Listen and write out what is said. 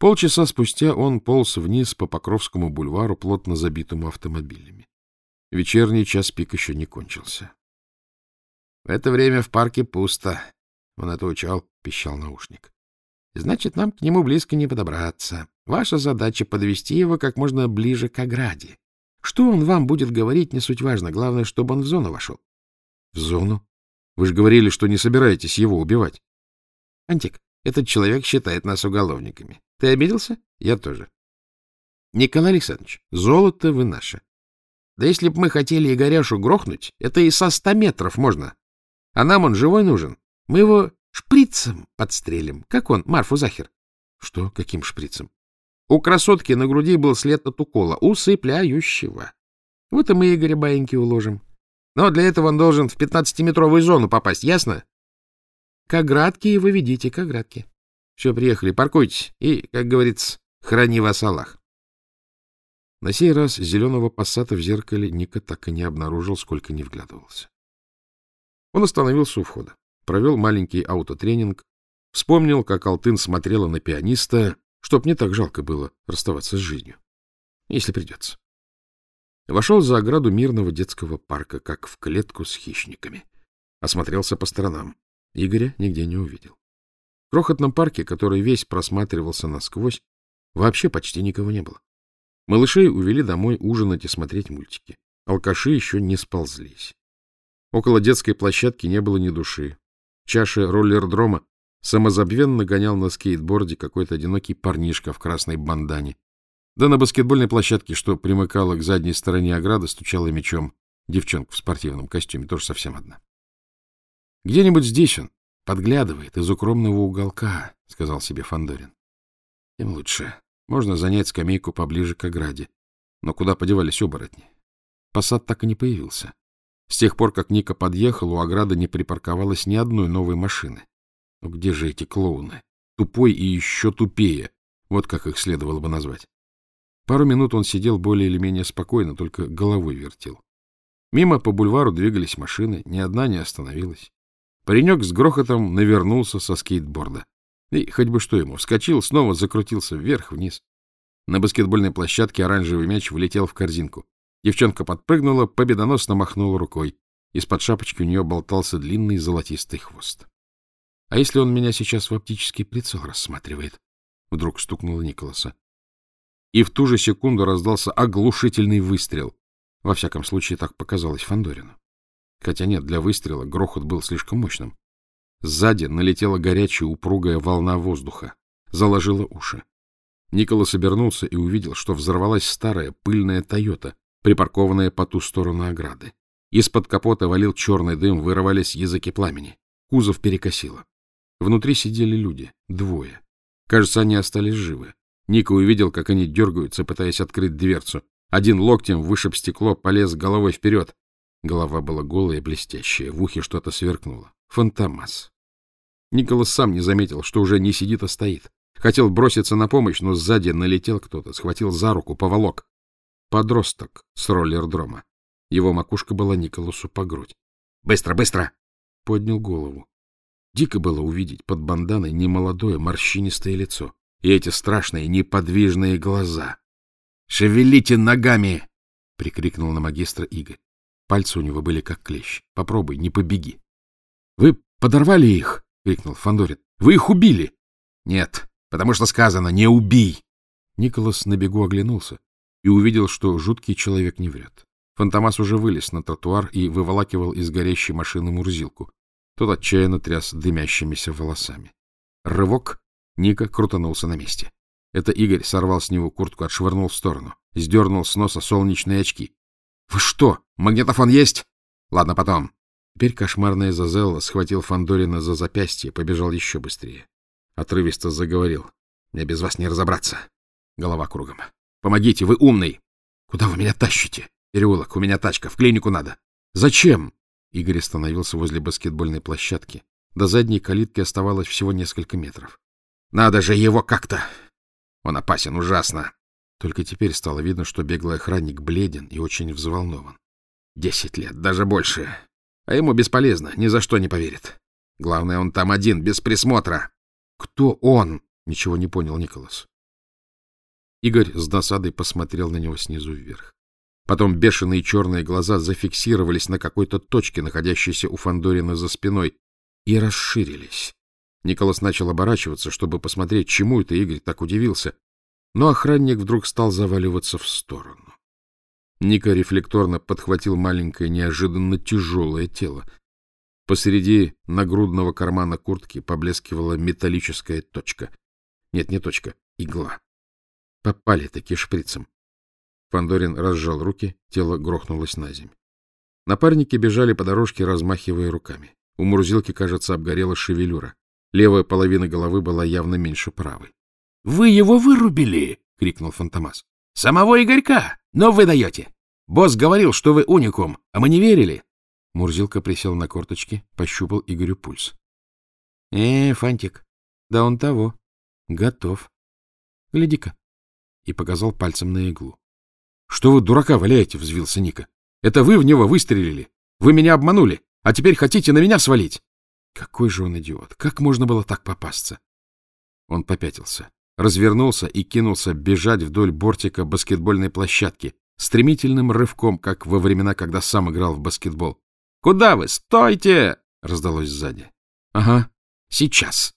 Полчаса спустя он полз вниз по Покровскому бульвару, плотно забитому автомобилями. Вечерний час пик еще не кончился. — В это время в парке пусто. Он учел, — пищал наушник. — Значит, нам к нему близко не подобраться. Ваша задача — подвести его как можно ближе к ограде. Что он вам будет говорить, не суть важно. Главное, чтобы он в зону вошел. — В зону? Вы же говорили, что не собираетесь его убивать. — Антик, этот человек считает нас уголовниками. Ты обиделся? Я тоже. Николай Александрович, золото вы наше. Да если б мы хотели Игоряшу грохнуть, это и со ста метров можно. А нам он живой нужен. Мы его шприцем подстрелим. Как он, Марфу Захер? Что? Каким шприцем? У красотки на груди был след от укола, усыпляющего. Вот и мы Игоря баиньки уложим. Но для этого он должен в пятнадцатиметровую зону попасть, ясно? К оградке его ведите, к оградке. Все, приехали, паркуйтесь. И, как говорится, храни вас Аллах. На сей раз зеленого пассата в зеркале Ника так и не обнаружил, сколько не вглядывался. Он остановился у входа, провел маленький аутотренинг, вспомнил, как Алтын смотрела на пианиста, чтоб не так жалко было расставаться с жизнью, если придется. Вошел за ограду мирного детского парка, как в клетку с хищниками. Осмотрелся по сторонам. Игоря нигде не увидел. В крохотном парке, который весь просматривался насквозь, вообще почти никого не было. Малышей увели домой ужинать и смотреть мультики. Алкаши еще не сползлись. Около детской площадки не было ни души. В чаше роллердрома самозабвенно гонял на скейтборде какой-то одинокий парнишка в красной бандане. Да на баскетбольной площадке, что примыкала к задней стороне ограды, стучала мячом девчонка в спортивном костюме, тоже совсем одна. Где-нибудь здесь он подглядывает из укромного уголка, — сказал себе Фандорин. Тем лучше. Можно занять скамейку поближе к ограде. Но куда подевались оборотни? Посад так и не появился. С тех пор, как Ника подъехал, у ограды не припарковалось ни одной новой машины. Но ну где же эти клоуны? Тупой и еще тупее. Вот как их следовало бы назвать. Пару минут он сидел более или менее спокойно, только головой вертел. Мимо по бульвару двигались машины, ни одна не остановилась. Паренек с грохотом навернулся со скейтборда. И хоть бы что ему, вскочил, снова закрутился вверх-вниз. На баскетбольной площадке оранжевый мяч влетел в корзинку. Девчонка подпрыгнула, победоносно махнула рукой. Из-под шапочки у нее болтался длинный золотистый хвост. — А если он меня сейчас в оптический прицел рассматривает? — вдруг стукнула Николаса. И в ту же секунду раздался оглушительный выстрел. Во всяком случае, так показалось Фандорину. Хотя нет, для выстрела грохот был слишком мощным. Сзади налетела горячая упругая волна воздуха. Заложила уши. Николас обернулся и увидел, что взорвалась старая пыльная «Тойота», припаркованная по ту сторону ограды. Из-под капота валил черный дым, вырывались языки пламени. Кузов перекосило. Внутри сидели люди, двое. Кажется, они остались живы. Ника увидел, как они дергаются, пытаясь открыть дверцу. Один локтем вышиб стекло, полез головой вперед. Голова была голая и блестящая, в ухе что-то сверкнуло. Фантомас. Николас сам не заметил, что уже не сидит, а стоит. Хотел броситься на помощь, но сзади налетел кто-то, схватил за руку, поволок. Подросток с роллердрома. Его макушка была Николасу по грудь. «Быстро, быстро!» Поднял голову. Дико было увидеть под банданой немолодое морщинистое лицо и эти страшные неподвижные глаза. «Шевелите ногами!» — прикрикнул на магистра Игорь. Пальцы у него были как клещ. Попробуй, не побеги. — Вы подорвали их? — крикнул Фандорин. Вы их убили? — Нет, потому что сказано «не убий». Николас на бегу оглянулся и увидел, что жуткий человек не врет. Фантомас уже вылез на тротуар и выволакивал из горящей машины Мурзилку. Тот отчаянно тряс дымящимися волосами. Рывок. Ника крутанулся на месте. Это Игорь сорвал с него куртку, отшвырнул в сторону. Сдернул с носа солнечные очки. — Вы что, магнитофон есть? — Ладно, потом. Теперь кошмарная Зазелла схватил Фандорина за запястье, побежал еще быстрее. Отрывисто заговорил. — Мне без вас не разобраться. Голова кругом. Помогите, вы умный. Куда вы меня тащите? Переулок, у меня тачка, в клинику надо. Зачем? Игорь остановился возле баскетбольной площадки. До задней калитки оставалось всего несколько метров. Надо же его как-то. Он опасен ужасно. Только теперь стало видно, что беглый охранник бледен и очень взволнован. Десять лет, даже больше. А ему бесполезно, ни за что не поверит. Главное, он там один, без присмотра. Кто он? Ничего не понял Николас. Игорь с досадой посмотрел на него снизу вверх. Потом бешеные черные глаза зафиксировались на какой-то точке, находящейся у Фандорина за спиной, и расширились. Николас начал оборачиваться, чтобы посмотреть, чему это Игорь так удивился, но охранник вдруг стал заваливаться в сторону. Ника рефлекторно подхватил маленькое, неожиданно тяжелое тело. Посреди нагрудного кармана куртки поблескивала металлическая точка. Нет, не точка, игла. Попали-таки шприцем. Фандорин разжал руки, тело грохнулось на земь. Напарники бежали по дорожке, размахивая руками. У Мурзилки, кажется, обгорела шевелюра. Левая половина головы была явно меньше правой. — Вы его вырубили! — крикнул Фантомас. — Самого Игорька! Но вы даете! Босс говорил, что вы уникум, а мы не верили. Мурзилка присел на корточки, пощупал Игорю пульс. — Э, Фантик, да он того. Готов. Гляди-ка. И показал пальцем на иглу. — Что вы дурака валяете? — взвился Ника. — Это вы в него выстрелили. Вы меня обманули, а теперь хотите на меня свалить. Какой же он идиот! Как можно было так попасться? Он попятился, развернулся и кинулся бежать вдоль бортика баскетбольной площадки, стремительным рывком, как во времена, когда сам играл в баскетбол. — Куда вы? Стойте! — раздалось сзади. — Ага, сейчас.